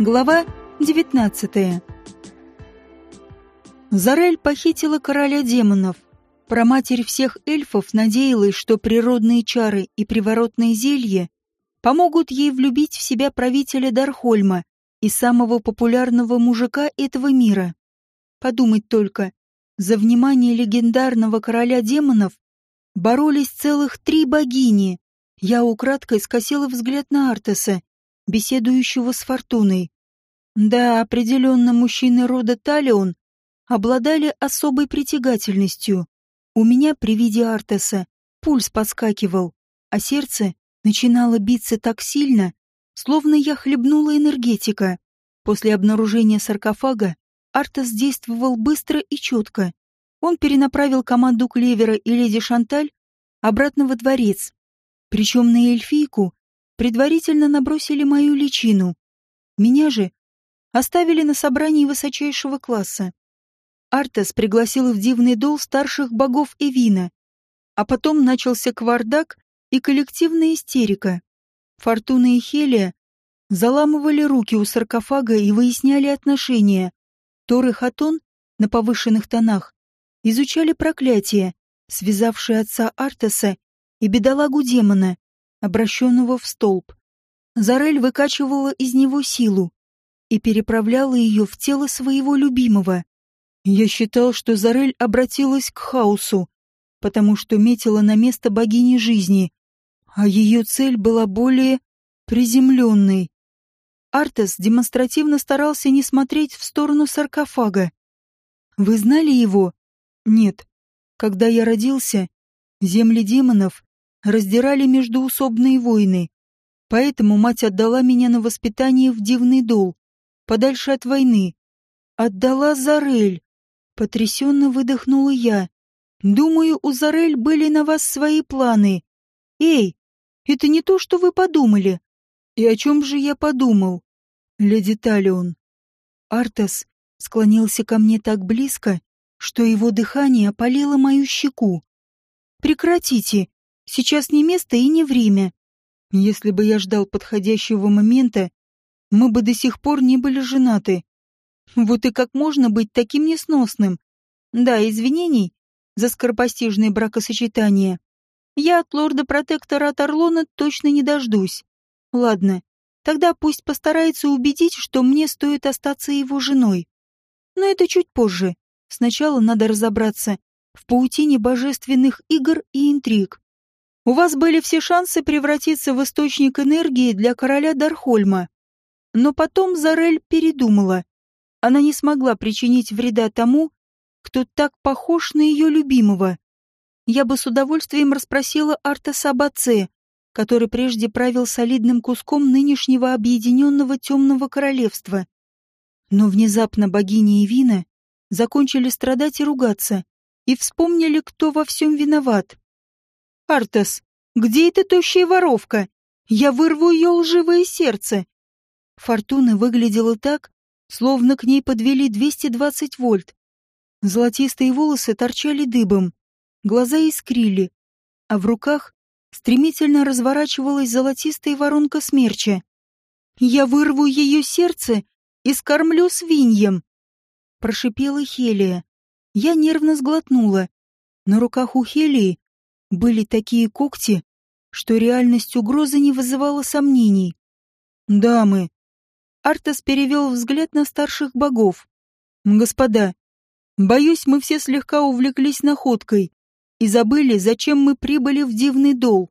Глава 19 Зарель похитила короля демонов. Проматерь всех эльфов надеялась, что природные чары и приворотное зелье помогут ей влюбить в себя правителя Дархольма и самого популярного мужика этого мира. Подумать только, за внимание легендарного короля демонов боролись целых три богини. Я украдкой скосила взгляд на Артеса, беседующего с Фортуной. Да, определенно мужчины рода Талион обладали особой притягательностью. У меня при виде Артеса пульс подскакивал, а сердце начинало биться так сильно, словно я хлебнула энергетика. После обнаружения саркофага Артес действовал быстро и четко. Он перенаправил команду Клевера и леди Шанталь обратно во дворец. Причем на эльфийку предварительно набросили мою личину. Меня же оставили на собрании высочайшего класса. Артес пригласил в дивный дол старших богов Эвина, а потом начался квардак и коллективная истерика. Фортуна и Хелия заламывали руки у саркофага и выясняли отношения. Тор и Хатон на повышенных тонах изучали проклятие, связавшее отца Артеса и бедолагу демона, обращенного в столб. Зарель выкачивала из него силу и переправляла ее в тело своего любимого. Я считал, что Зарель обратилась к хаосу, потому что метила на место богини жизни, а ее цель была более приземленной. Артес демонстративно старался не смотреть в сторону саркофага. «Вы знали его?» «Нет. Когда я родился, земли демонов раздирали междуусобные войны. Поэтому мать отдала меня на воспитание в дивный дол, подальше от войны. Отдала Зарель. Потрясенно выдохнула я. Думаю, у Зарель были на вас свои планы. Эй, это не то, что вы подумали. И о чем же я подумал? Леди Талион. Артас склонился ко мне так близко, что его дыхание опалило мою щеку. Прекратите, Сейчас не место и не время. Если бы я ждал подходящего момента, мы бы до сих пор не были женаты. Вот и как можно быть таким несносным? Да, извинений за скоропостижное бракосочетание. Я от лорда-протектора от Орлона точно не дождусь. Ладно, тогда пусть постарается убедить, что мне стоит остаться его женой. Но это чуть позже. Сначала надо разобраться в паутине божественных игр и интриг. У вас были все шансы превратиться в источник энергии для короля Дархольма. Но потом Зарель передумала. Она не смогла причинить вреда тому, кто так похож на ее любимого. Я бы с удовольствием расспросила Артаса об отце, который прежде правил солидным куском нынешнего объединенного темного королевства. Но внезапно богини и Вина закончили страдать и ругаться, и вспомнили, кто во всем виноват. Артас, где эта тощая воровка? Я вырву ее лживое сердце. Фортуна выглядела так, словно к ней подвели 220 вольт. Золотистые волосы торчали дыбом, глаза искрили, а в руках стремительно разворачивалась золотистая воронка смерча. «Я вырву ее сердце и скормлю свиньям!» Прошипела Хелия. Я нервно сглотнула. На руках у Хелии были такие когти, что реальность угрозы не вызывала сомнений. «Дамы!» Артас перевел взгляд на старших богов. «Господа, боюсь, мы все слегка увлеклись находкой и забыли, зачем мы прибыли в дивный дол.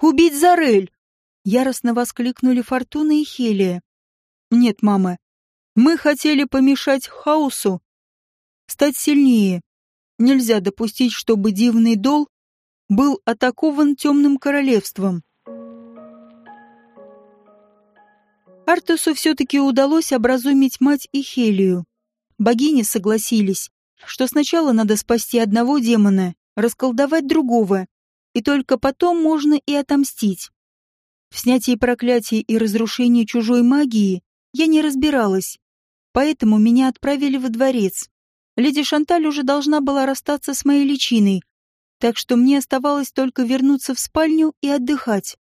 Убить Зарель!» Яростно воскликнули Фортуна и Хелия. «Нет, мама, мы хотели помешать хаосу, стать сильнее. Нельзя допустить, чтобы дивный дол был атакован темным королевством. Артусу все-таки удалось образумить мать и Хелию. Богини согласились, что сначала надо спасти одного демона, расколдовать другого, и только потом можно и отомстить. В снятии проклятий и разрушении чужой магии я не разбиралась, поэтому меня отправили во дворец. Леди Шанталь уже должна была расстаться с моей личиной, так что мне оставалось только вернуться в спальню и отдыхать.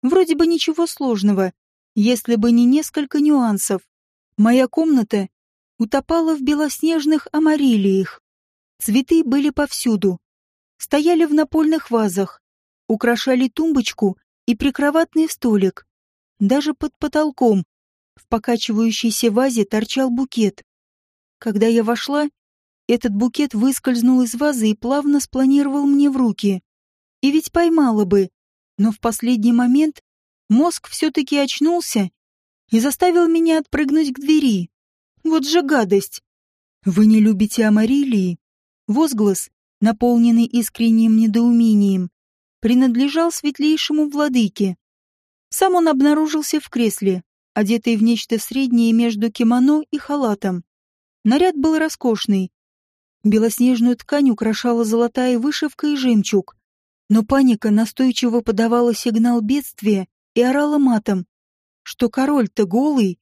Вроде бы ничего сложного. если бы не несколько нюансов. Моя комната утопала в белоснежных амарилиях. Цветы были повсюду. Стояли в напольных вазах, украшали тумбочку и прикроватный столик. Даже под потолком в покачивающейся вазе торчал букет. Когда я вошла, этот букет выскользнул из вазы и плавно спланировал мне в руки. И ведь поймала бы, но в последний момент мозг все-таки очнулся и заставил меня отпрыгнуть к двери. Вот же гадость! Вы не любите Амарилии? Возглас, наполненный искренним недоумением, принадлежал светлейшему владыке. Сам он обнаружился в кресле, одетый в нечто среднее между кимоно и халатом. Наряд был роскошный. Белоснежную ткань украшала золотая вышивка и жемчуг. Но паника настойчиво подавала сигнал бедствия и орала матом, что король-то голый.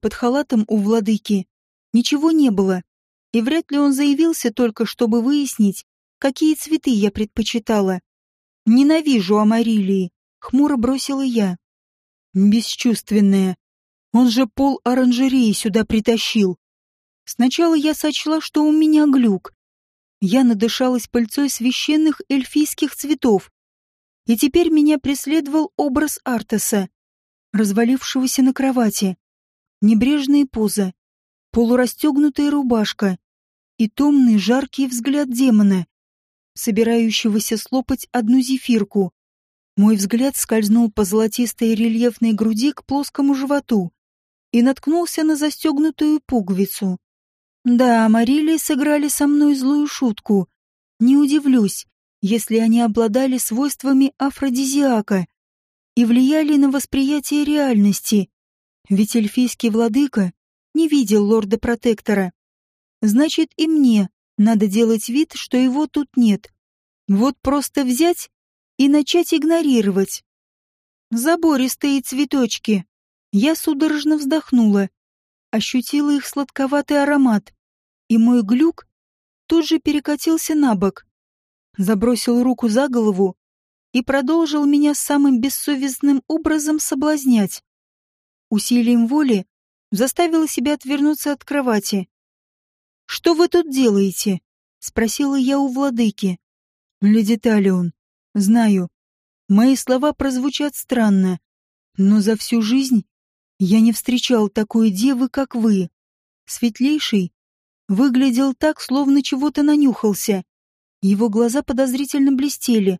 Под халатом у владыки ничего не было, и вряд ли он заявился только, чтобы выяснить, какие цветы я предпочитала. «Ненавижу Амарилии», — хмуро бросила я. «Бесчувственная. Он же пол оранжереи сюда притащил. Сначала я сочла, что у меня глюк, я надышалась пыльцой священных эльфийских цветов, и теперь меня преследовал образ Артеса, развалившегося на кровати. Небрежная поза, полурастегнутая рубашка и томный жаркий взгляд демона, собирающегося слопать одну зефирку. Мой взгляд скользнул по золотистой рельефной груди к плоскому животу и наткнулся на застегнутую пуговицу. Да, Марилии сыграли со мной злую шутку. Не удивлюсь, если они обладали свойствами афродизиака и влияли на восприятие реальности. Ведь эльфийский владыка не видел лорда-протектора. Значит, и мне надо делать вид, что его тут нет. Вот просто взять и начать игнорировать. Забористые цветочки. Я судорожно вздохнула. Ощутила их сладковатый аромат и мой глюк тут же перекатился на бок, забросил руку за голову и продолжил меня самым бессовестным образом соблазнять. Усилием воли заставила себя отвернуться от кровати. «Что вы тут делаете?» — спросила я у владыки. «Леди Талион, знаю, мои слова прозвучат странно, но за всю жизнь я не встречал такой девы, как вы, светлейшей выглядел так, словно чего-то нанюхался. Его глаза подозрительно блестели,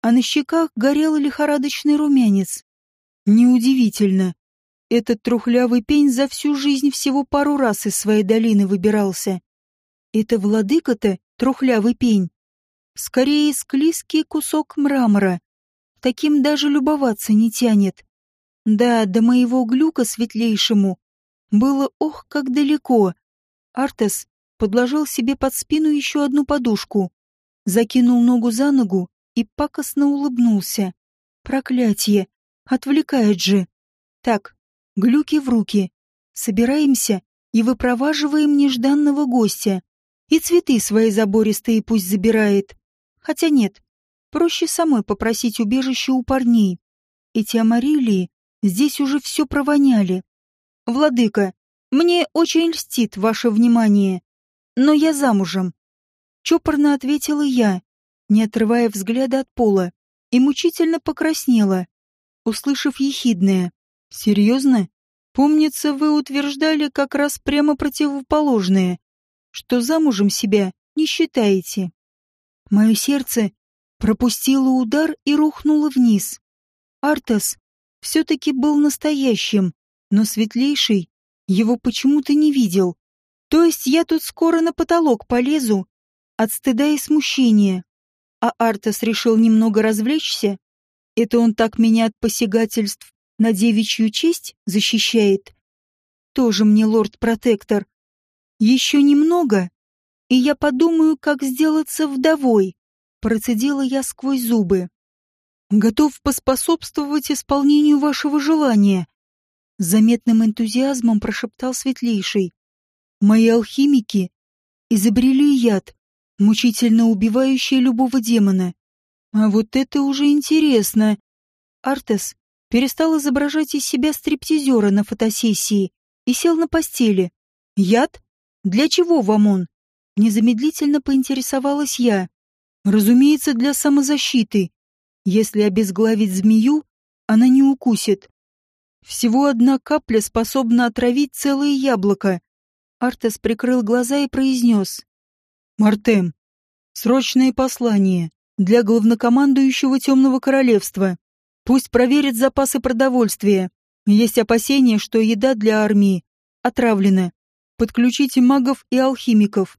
а на щеках горел лихорадочный румянец. Неудивительно. Этот трухлявый пень за всю жизнь всего пару раз из своей долины выбирался. Это владыка-то трухлявый пень. Скорее, склизкий кусок мрамора. Таким даже любоваться не тянет. Да, до моего глюка светлейшему было ох, как далеко. Артес подложил себе под спину еще одну подушку, закинул ногу за ногу и пакостно улыбнулся. Проклятие! Отвлекает же! Так, глюки в руки. Собираемся и выпроваживаем нежданного гостя. И цветы свои забористые пусть забирает. Хотя нет, проще самой попросить убежище у парней. Эти амарилии здесь уже все провоняли. Владыка, мне очень льстит ваше внимание, но я замужем. Чопорно ответила я, не отрывая взгляда от пола, и мучительно покраснела, услышав ехидное. Серьезно? Помнится, вы утверждали как раз прямо противоположное, что замужем себя не считаете. Мое сердце пропустило удар и рухнуло вниз. Артас все-таки был настоящим, но светлейший его почему-то не видел. То есть я тут скоро на потолок полезу от стыда и смущения. А Артас решил немного развлечься? Это он так меня от посягательств на девичью честь защищает? Тоже мне лорд-протектор. Еще немного, и я подумаю, как сделаться вдовой. Процедила я сквозь зубы. Готов поспособствовать исполнению вашего желания, с заметным энтузиазмом прошептал Светлейший. «Мои алхимики изобрели яд, мучительно убивающий любого демона. А вот это уже интересно. Артес перестал изображать из себя стриптизера на фотосессии и сел на постели. «Яд? Для чего вам он?» Незамедлительно поинтересовалась я. «Разумеется, для самозащиты. Если обезглавить змею, она не укусит. Всего одна капля способна отравить целое яблоко». Артес прикрыл глаза и произнес. «Мартем, срочное послание для главнокомандующего Темного Королевства. Пусть проверит запасы продовольствия. Есть опасения, что еда для армии отравлена. Подключите магов и алхимиков.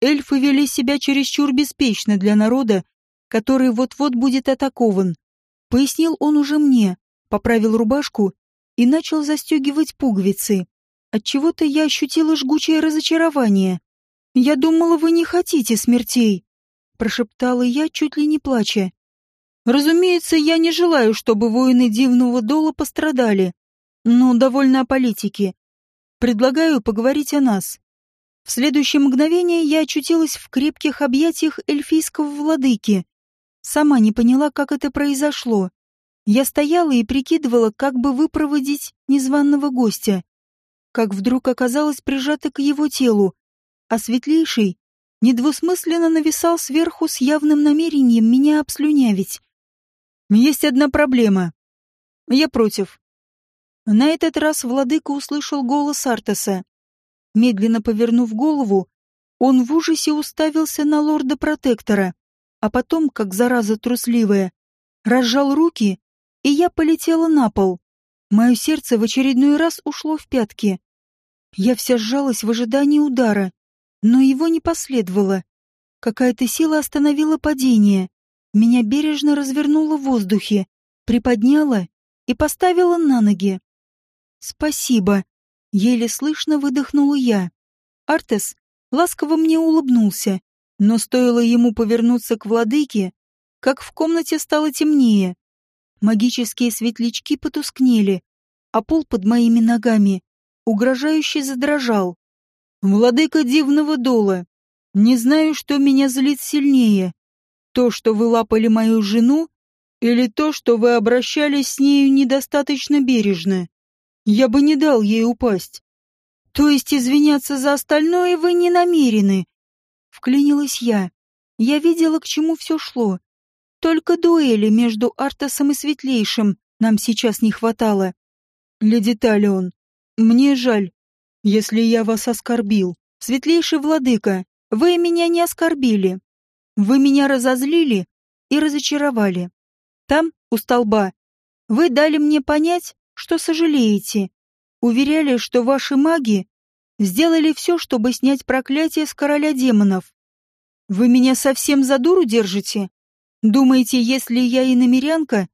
Эльфы вели себя чересчур беспечно для народа, который вот-вот будет атакован. Пояснил он уже мне, поправил рубашку и начал застегивать пуговицы. Отчего-то я ощутила жгучее разочарование. «Я думала, вы не хотите смертей», — прошептала я, чуть ли не плача. «Разумеется, я не желаю, чтобы воины Дивного Дола пострадали, но довольно о политике. Предлагаю поговорить о нас». В следующее мгновение я очутилась в крепких объятиях эльфийского владыки. Сама не поняла, как это произошло. Я стояла и прикидывала, как бы выпроводить незваного гостя. Как вдруг оказалась прижата к его телу, а светлейший недвусмысленно нависал сверху с явным намерением меня обслюнявить. Есть одна проблема. Я против. На этот раз владыка услышал голос Артаса. Медленно повернув голову, он в ужасе уставился на лорда-протектора, а потом, как зараза трусливая, разжал руки, и я полетела на пол. Мое сердце в очередной раз ушло в пятки. Я вся сжалась в ожидании удара, но его не последовало. Какая-то сила остановила падение. Меня бережно развернуло в воздухе, приподняла и поставила на ноги. «Спасибо», — еле слышно выдохнула я. Артес ласково мне улыбнулся, но стоило ему повернуться к владыке, как в комнате стало темнее. Магические светлячки потускнели, а пол под моими ногами угрожающе задрожал. «Владыка дивного дола, не знаю, что меня злит сильнее. То, что вы лапали мою жену, или то, что вы обращались с нею недостаточно бережно. Я бы не дал ей упасть. То есть извиняться за остальное вы не намерены?» Вклинилась я. Я видела, к чему все шло. Только дуэли между Артасом и Светлейшим нам сейчас не хватало. Леди Талион, мне жаль, если я вас оскорбил. Светлейший владыка, вы меня не оскорбили. Вы меня разозлили и разочаровали. Там, у столба, вы дали мне понять, что сожалеете. Уверяли, что ваши маги сделали все, чтобы снять проклятие с короля демонов. Вы меня совсем за дуру держите? Думаете, если я и намерянка,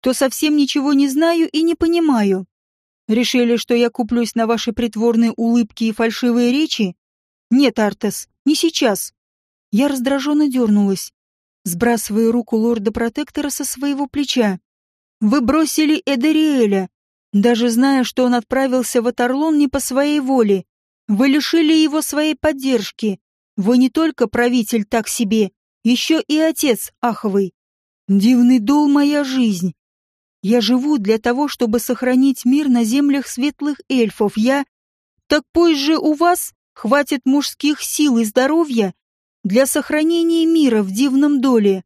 то совсем ничего не знаю и не понимаю? Решили, что я куплюсь на ваши притворные улыбки и фальшивые речи? Нет, Артес, не сейчас. Я раздраженно дернулась, сбрасывая руку лорда-протектора со своего плеча. Вы бросили Эдериэля, даже зная, что он отправился в Атарлон не по своей воле. Вы лишили его своей поддержки. Вы не только правитель так себе, еще и отец Аховый. Дивный дол моя жизнь. Я живу для того, чтобы сохранить мир на землях светлых эльфов. Я... Так пусть же у вас хватит мужских сил и здоровья для сохранения мира в дивном доле.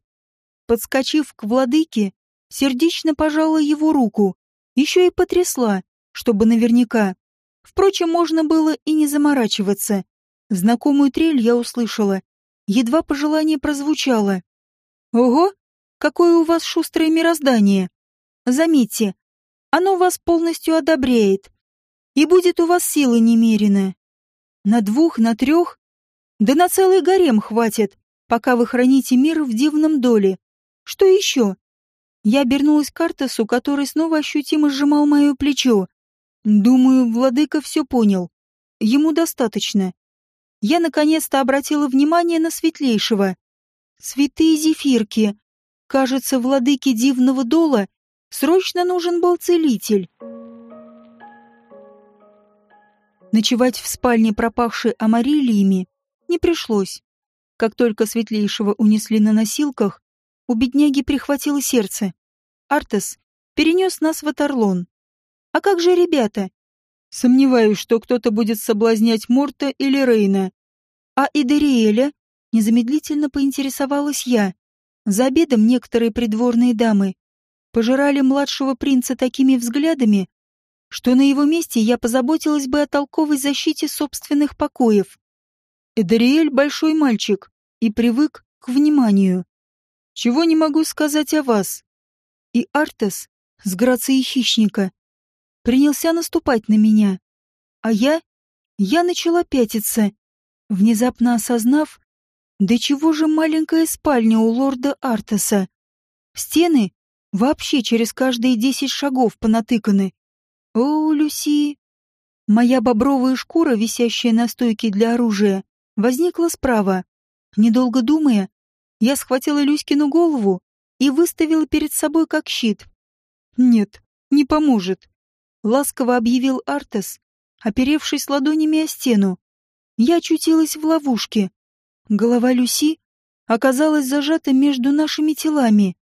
Подскочив к владыке, сердечно пожала его руку, еще и потрясла, чтобы наверняка. Впрочем, можно было и не заморачиваться. Знакомую трель я услышала. Едва пожелание прозвучало. «Ого, какое у вас шустрое мироздание!» Заметьте, оно вас полностью одобряет. И будет у вас силы немерено. На двух, на трех, да на целый гарем хватит, пока вы храните мир в дивном доле. Что еще? Я обернулась к Артасу, который снова ощутимо сжимал мое плечо. Думаю, владыка все понял. Ему достаточно. Я наконец-то обратила внимание на светлейшего. Святые зефирки. Кажется, владыке дивного дола Срочно нужен был целитель. Ночевать в спальне пропавшей амарилиями не пришлось. Как только светлейшего унесли на носилках, у бедняги прихватило сердце. Артес перенес нас в Аторлон. А как же ребята? Сомневаюсь, что кто-то будет соблазнять Морта или Рейна. А Идериэля? Незамедлительно поинтересовалась я. За обедом некоторые придворные дамы пожирали младшего принца такими взглядами, что на его месте я позаботилась бы о толковой защите собственных покоев. Эдариэль большой мальчик и привык к вниманию. Чего не могу сказать о вас. И Артес, с грацией хищника, принялся наступать на меня. А я... я начала пятиться, внезапно осознав, до чего же маленькая спальня у лорда Артеса. Стены вообще через каждые десять шагов понатыканы. О, Люси! Моя бобровая шкура, висящая на стойке для оружия, возникла справа. Недолго думая, я схватила Люськину голову и выставила перед собой как щит. «Нет, не поможет», — ласково объявил Артес, оперевшись ладонями о стену. Я очутилась в ловушке. Голова Люси оказалась зажата между нашими телами.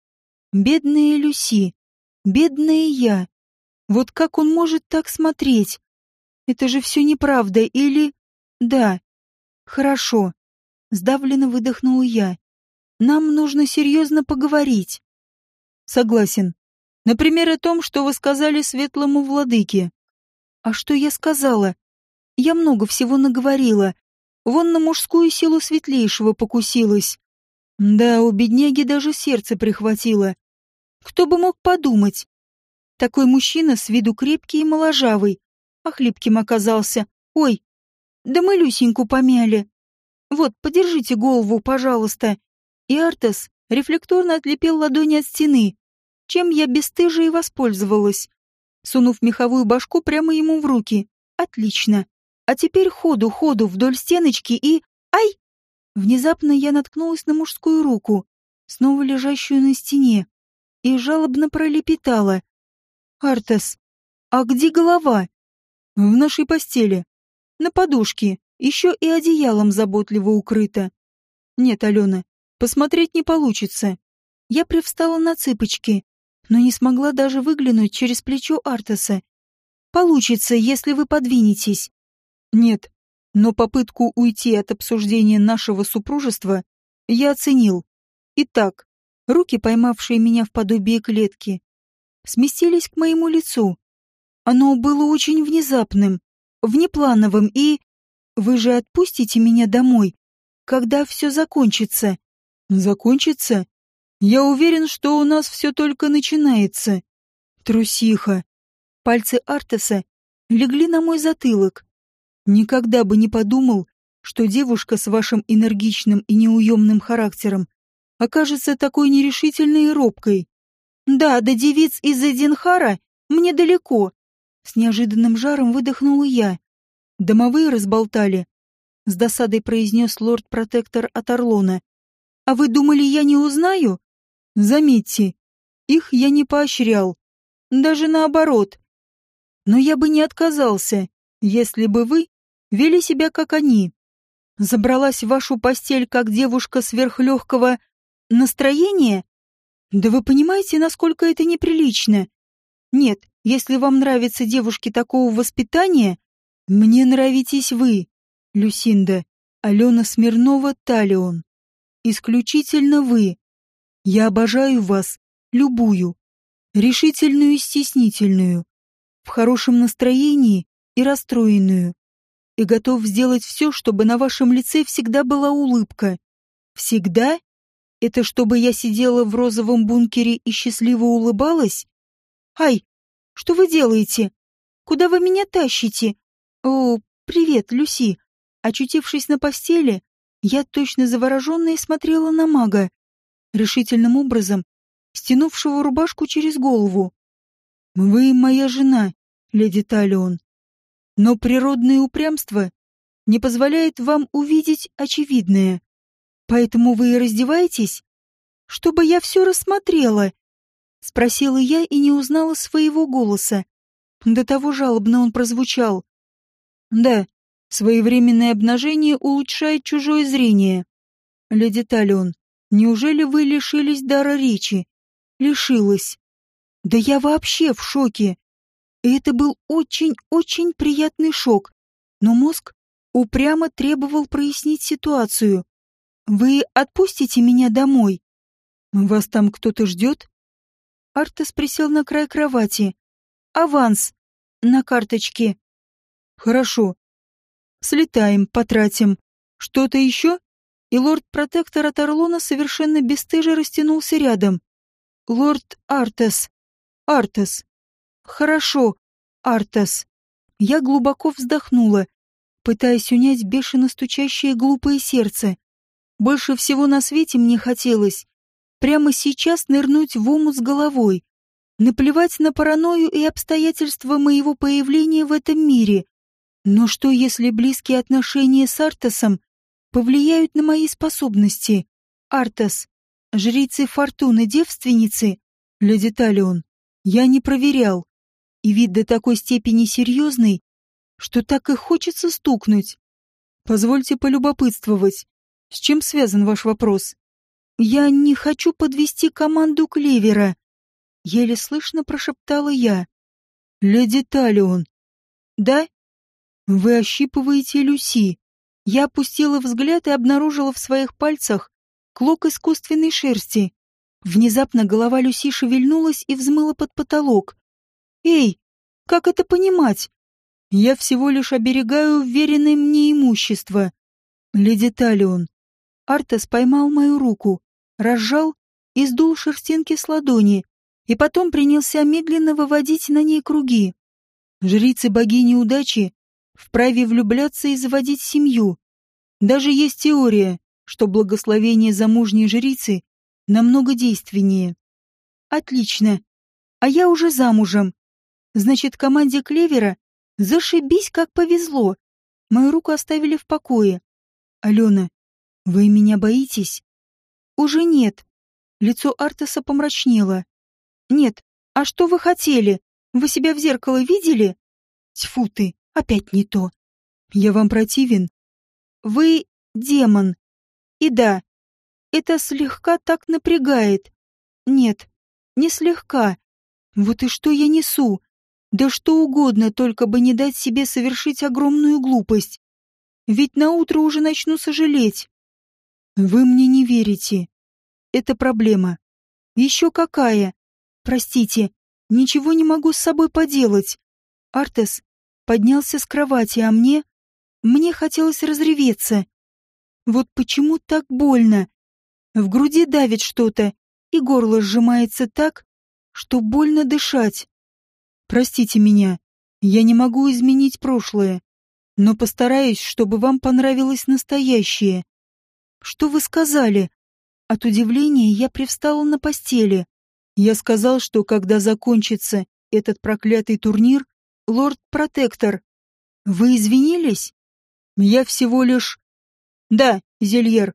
Бедная Люси, бедная я. Вот как он может так смотреть? Это же все неправда, или... Да. Хорошо. Сдавленно выдохнула я. Нам нужно серьезно поговорить. Согласен. Например, о том, что вы сказали светлому владыке. А что я сказала? Я много всего наговорила. Вон на мужскую силу светлейшего покусилась. Да, у бедняги даже сердце прихватило. Кто бы мог подумать? Такой мужчина с виду крепкий и моложавый, а хлипким оказался. Ой, да мы Люсеньку помяли. Вот, подержите голову, пожалуйста. И Артес рефлекторно отлепил ладони от стены, чем я бесстыже и воспользовалась, сунув меховую башку прямо ему в руки. Отлично. А теперь ходу, ходу вдоль стеночки и... Ай! Внезапно я наткнулась на мужскую руку, снова лежащую на стене, и жалобно пролепетала. «Артес, а где голова?» «В нашей постели. На подушке, еще и одеялом заботливо укрыто. Нет, Алена, посмотреть не получится. Я привстала на цыпочки, но не смогла даже выглянуть через плечо Артеса. Получится, если вы подвинетесь. Нет, но попытку уйти от обсуждения нашего супружества я оценил. Итак, руки, поймавшие меня в подобие клетки, сместились к моему лицу. Оно было очень внезапным, внеплановым и... Вы же отпустите меня домой, когда все закончится. Закончится? Я уверен, что у нас все только начинается. Трусиха. Пальцы Артеса легли на мой затылок. Никогда бы не подумал, что девушка с вашим энергичным и неуемным характером окажется такой нерешительной и робкой. Да, до девиц из Эдинхара мне далеко. С неожиданным жаром выдохнула я. Домовые разболтали. С досадой произнес лорд-протектор от Орлона. А вы думали, я не узнаю? Заметьте, их я не поощрял. Даже наоборот. Но я бы не отказался, если бы вы вели себя как они. Забралась в вашу постель как девушка сверхлегкого настроения? Да вы понимаете, насколько это неприлично? Нет, если вам нравятся девушки такого воспитания, мне нравитесь вы, Люсинда, Алена Смирнова Талион. Исключительно вы. Я обожаю вас, любую, решительную и стеснительную, в хорошем настроении и расстроенную, и готов сделать все, чтобы на вашем лице всегда была улыбка. Всегда? Это чтобы я сидела в розовом бункере и счастливо улыбалась? Ай, что вы делаете? Куда вы меня тащите? О, привет, Люси. Очутившись на постели, я точно завороженная смотрела на мага, решительным образом стянувшего рубашку через голову. «Вы моя жена, леди Талион, но природное упрямство не позволяет вам увидеть очевидное. Поэтому вы и раздеваетесь? Чтобы я все рассмотрела?» Спросила я и не узнала своего голоса. До того жалобно он прозвучал. «Да, своевременное обнажение улучшает чужое зрение. Леди Талион, неужели вы лишились дара речи?» «Лишилась». Да я вообще в шоке. И это был очень-очень приятный шок. Но мозг упрямо требовал прояснить ситуацию. «Вы отпустите меня домой?» «Вас там кто-то ждет?» Артес присел на край кровати. «Аванс. На карточке». «Хорошо. Слетаем, потратим. Что-то еще?» И лорд-протектор от Орлона совершенно бесстыже растянулся рядом. «Лорд Артес. Артес. Хорошо, Артес». Я глубоко вздохнула, пытаясь унять бешено стучащее глупое сердце. Больше всего на свете мне хотелось прямо сейчас нырнуть в омут с головой, наплевать на паранойю и обстоятельства моего появления в этом мире. Но что, если близкие отношения с Артасом повлияют на мои способности? Артас, жрицы Фортуны девственницы? Леди Талион, я не проверял. И вид до такой степени серьезный, что так и хочется стукнуть. Позвольте полюбопытствовать. С чем связан ваш вопрос? Я не хочу подвести команду Клевера. Еле слышно прошептала я. Леди Талион. Да? Вы ощипываете Люси. Я опустила взгляд и обнаружила в своих пальцах клок искусственной шерсти. Внезапно голова Люси шевельнулась и взмыла под потолок. «Эй, как это понимать?» Я всего лишь оберегаю вверенное мне имущество. Леди Талион. Артес поймал мою руку, разжал и сдул шерстинки с ладони, и потом принялся медленно выводить на ней круги. Жрицы богини удачи вправе влюбляться и заводить семью. Даже есть теория, что благословение замужней жрицы намного действеннее. Отлично. А я уже замужем. Значит, команде Клевера Зашибись, как повезло. Мою руку оставили в покое. Алена, вы меня боитесь? Уже нет. Лицо Артаса помрачнело. Нет. А что вы хотели? Вы себя в зеркало видели? Тьфу ты, опять не то. Я вам противен? Вы демон. И да, это слегка так напрягает. Нет, не слегка. Вот и что я несу? Да что угодно, только бы не дать себе совершить огромную глупость. Ведь на утро уже начну сожалеть. Вы мне не верите. Это проблема. Еще какая? Простите, ничего не могу с собой поделать. Артес поднялся с кровати, а мне... Мне хотелось разреветься. Вот почему так больно? В груди давит что-то, и горло сжимается так, что больно дышать. Простите меня, я не могу изменить прошлое, но постараюсь, чтобы вам понравилось настоящее. Что вы сказали? От удивления я привстала на постели. Я сказал, что когда закончится этот проклятый турнир, лорд-протектор, вы извинились? Я всего лишь... Да, Зельер,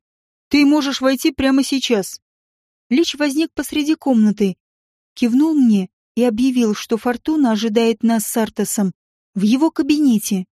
ты можешь войти прямо сейчас. Лич возник посреди комнаты, кивнул мне и объявил, что Фортуна ожидает нас с Артасом в его кабинете.